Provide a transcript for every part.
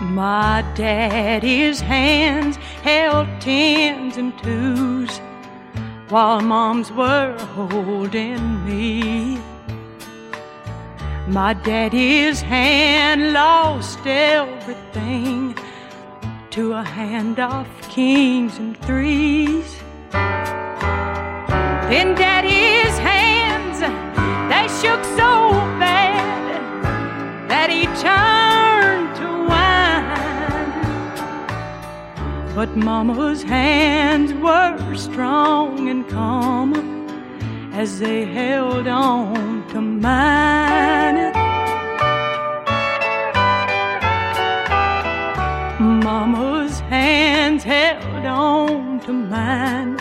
My daddy's hands held tens and twos while moms were holding me. My daddy's hand lost everything to a hand of kings and threes. Then daddy's But mama's hands were strong and calm as they held on to mine. Mama's hands held on to mine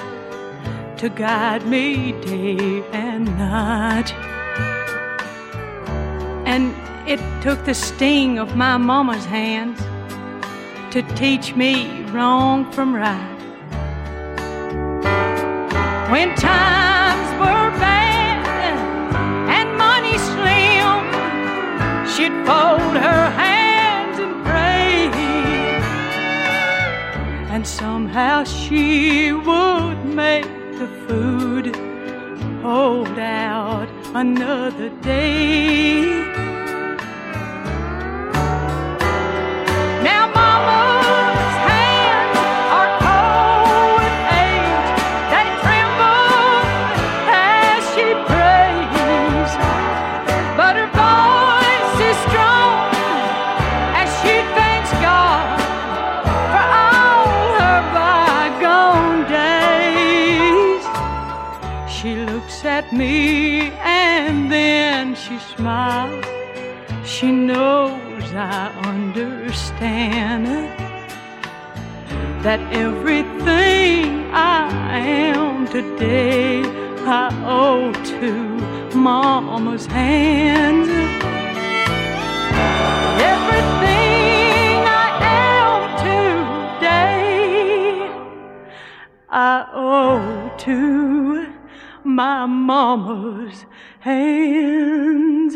to guide me day and night. And it took the sting of my mama's hands to teach me wrong from right. When times were bad and money slim, she'd fold her hands and pray. And somehow she would make the food hold out another day. She looks at me and then she smiles. She knows I understand that everything I am today I owe to Mama's hands. To my mama's hands.